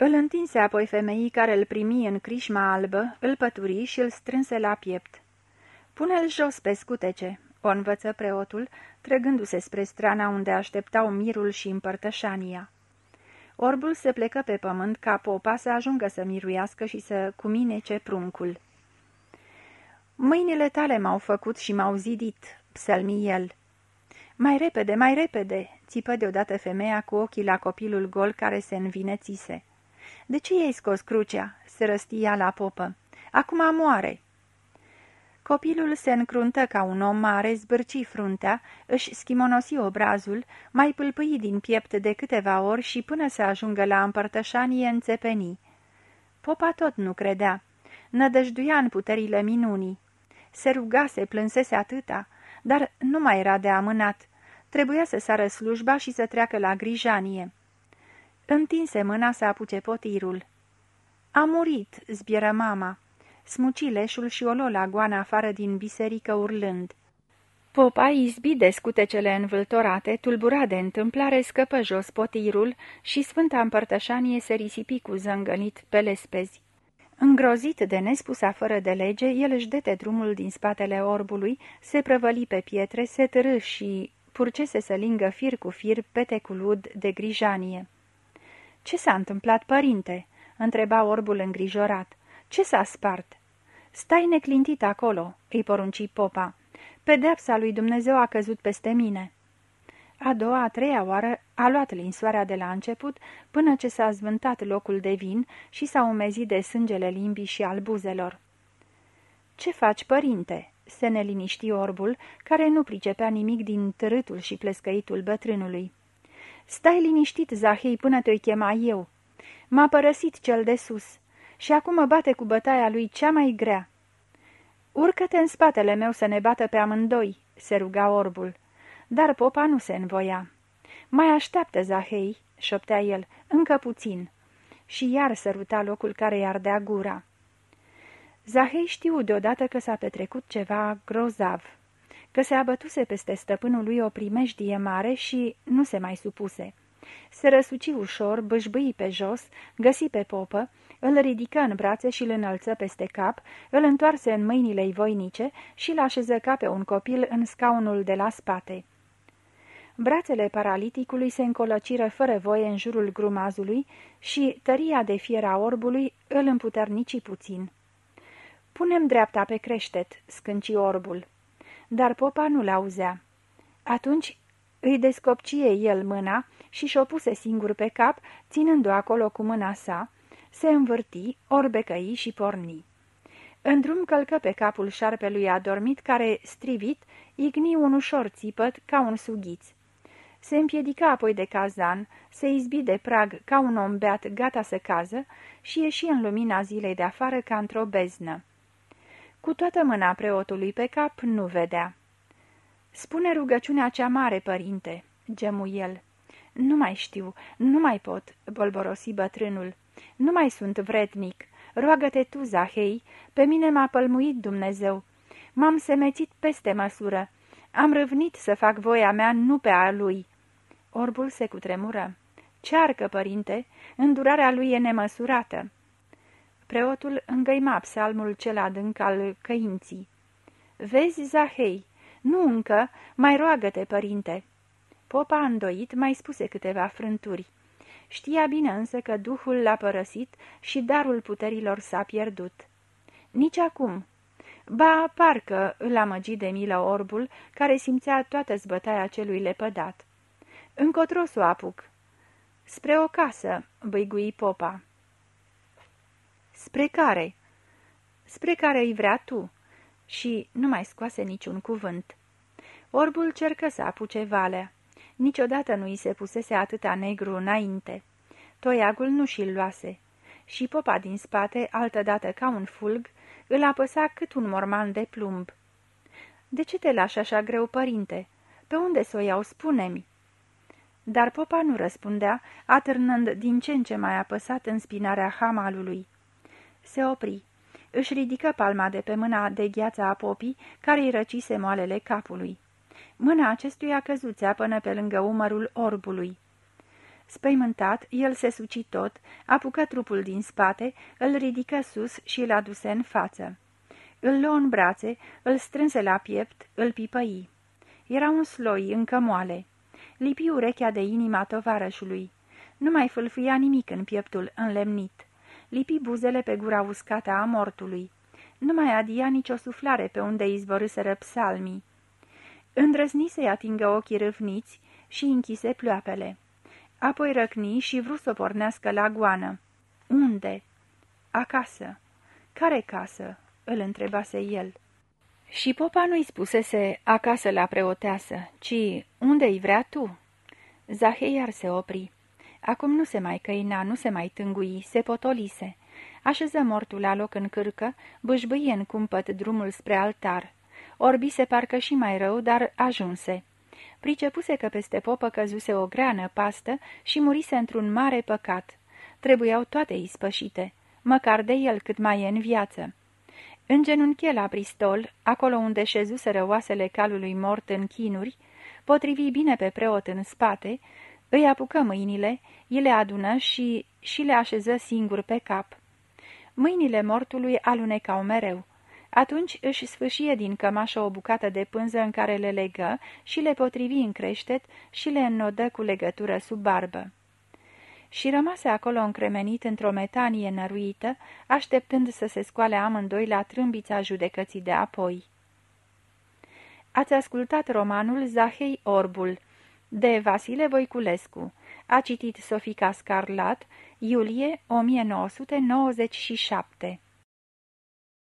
Îl întinse apoi femeii care îl primi în crișma albă, îl pături și îl strânse la piept. Pune-l jos pe scutece, o învăță preotul, trăgându-se spre strana unde așteptau mirul și împărtășania. Orbul se plecă pe pământ ca popa să ajungă să miruiască și să cuminece pruncul. Mâinile tale m-au făcut și m-au zidit, psălmi el. Mai repede, mai repede!" țipă deodată femeia cu ochii la copilul gol care se învinețise. De ce i-ai scos crucea?" se răstia la popă. Acum moare!" Copilul se încruntă ca un om mare, zbârci fruntea, își schimonosi obrazul, mai pâlpâi din piept de câteva ori și până să ajungă la împărtășanie înțepeni. Popa tot nu credea. Nădăjduia în puterile minunii. Se rugase, plânsese atâta, dar nu mai era de amânat. Trebuia să sară slujba și să treacă la grijanie. Întinse mâna să apuce potirul. A murit, zbieră mama. Smuci leșul și o la goana afară din biserică urlând. Popa izbi de scutecele învâltorate, tulbura de întâmplare, scăpă jos potirul și Sfânta Împărtășanie se risipi cu zângănit pe lespezi. Îngrozit de nespusa fără de lege, el își dete drumul din spatele orbului, se prăvăli pe pietre, se târâ și purcese să lingă fir cu fir petecul ud de grijanie. Ce s-a întâmplat, părinte?" întreba orbul îngrijorat. Ce s-a spart?" Stai neclintit acolo," îi porunci popa. Pedeapsa lui Dumnezeu a căzut peste mine." A doua, a treia oară a luat linsoarea de la început până ce s-a zvântat locul de vin și s-a umezit de sângele limbii și al buzelor. Ce faci, părinte?" se neliniști orbul, care nu pricepea nimic din târâtul și plescăitul bătrânului. Stai liniștit, Zahei, până te-o chema eu. M-a părăsit cel de sus și acum mă bate cu bătaia lui cea mai grea." Urcă-te în spatele meu să ne bată pe amândoi," se ruga orbul. Dar popa nu se învoia. Mai așteaptă, Zahei," șoptea el, încă puțin." Și iar săruta locul care i ardea gura. Zahei știu deodată că s-a petrecut ceva grozav, că se abătuse peste stăpânul lui o primejdie mare și nu se mai supuse. Se răsuci ușor, bâșbâi pe jos, găsi pe popă, îl ridică în brațe și îl înălță peste cap, îl întoarse în mâinile voinice și l așeză ca pe un copil în scaunul de la spate. Brațele paraliticului se încolăciră fără voie în jurul grumazului și tăria de fiera orbului îl împuternici puțin. Punem dreapta pe creștet," scânci orbul. Dar popa nu l-auzea. Atunci îi descopcie el mâna și și-o puse singur pe cap, ținându-o acolo cu mâna sa, se învârti, orbecăi și porni. În drum călcă pe capul șarpelui adormit, care, strivit, igni un ușor țipăt ca un sughiț. Se împiedica apoi de cazan, se izbi de prag ca un om beat gata să cază și ieși în lumina zilei de afară ca într-o beznă. Cu toată mâna preotului pe cap nu vedea. Spune rugăciunea cea mare, părinte," gemu el. Nu mai știu, nu mai pot," bolborosi bătrânul. Nu mai sunt vrednic. Roagă-te tu, Zahei, pe mine m-a pălmuit Dumnezeu. M-am semețit peste măsură. Am râvnit să fac voia mea, nu pe a lui." Orbul se cutremură. Cearcă, părinte, îndurarea lui e nemăsurată." Preotul îngăima psalmul cel adânc al căinții. Vezi, Zahei, nu încă, mai roagă-te, părinte." Popa îndoit mai spuse câteva frânturi. Știa bine însă că duhul l-a părăsit și darul puterilor s-a pierdut. Nici acum. Ba, parcă îl amăgi de milă orbul, care simțea toată zbătaia celui lepădat. Încotro s-o apuc. Spre o casă, băigui popa. Spre care? Spre care îi vrea tu. Și nu mai scoase niciun cuvânt. Orbul cercă să apuce valea. Niciodată nu i se pusese atâta negru înainte. Toiagul nu și-l luase. Și popa din spate, altădată ca un fulg, îl apăsa cât un morman de plumb. De ce te lași așa greu, părinte? Pe unde să o iau, spune-mi?" Dar popa nu răspundea, atârnând din ce în ce mai apăsat în spinarea hamalului. Se opri. Își ridică palma de pe mâna de gheață a popii, care îi răcise moalele capului. Mâna acestuia căzuțea până pe lângă umărul orbului. Spăimântat, el se suci tot, apucă trupul din spate, îl ridică sus și îl aduse în față. Îl luă în brațe, îl strânse la piept, îl pipăi. Era un sloi încă moale. Lipi urechea de inima tovarășului. Nu mai fâlfâia nimic în pieptul înlemnit. Lipi buzele pe gura uscată a mortului. Nu mai adia nicio suflare pe unde izvorâseră psalmii. Îndrăzni să-i atingă ochii râvniți și închise ploapele. Apoi răcni și vrut să pornească la goană. Unde? Acasă. Care casă? îl întrebase el. Și popa nu-i spusese acasă la preoteasă, ci unde-i vrea tu? Zahei iar se opri. Acum nu se mai căina, nu se mai tângui, se potolise. Așeză mortul la loc în cârcă, bâșbâie în cumpăt drumul spre altar. Orbise parcă și mai rău, dar ajunse. Pricepuse că peste popă căzuse o greană pastă și murise într-un mare păcat. Trebuiau toate ispășite, măcar de el cât mai e în viață. În genunchi la pristol, acolo unde șezuseră oasele calului mort în chinuri, potrivi bine pe preot în spate, îi apucă mâinile, îi le adună și, și le așeză singur pe cap. Mâinile mortului alunecau mereu. Atunci își sfâșie din cămașă o bucată de pânză în care le legă și le potrivi în creștet și le înnodă cu legătură sub barbă. Și rămase acolo încremenit într-o metanie năruită, așteptând să se scoale amândoi la trâmbița judecății de apoi. Ați ascultat romanul Zahei Orbul, de Vasile Voiculescu. A citit Sofica Scarlat, iulie 1997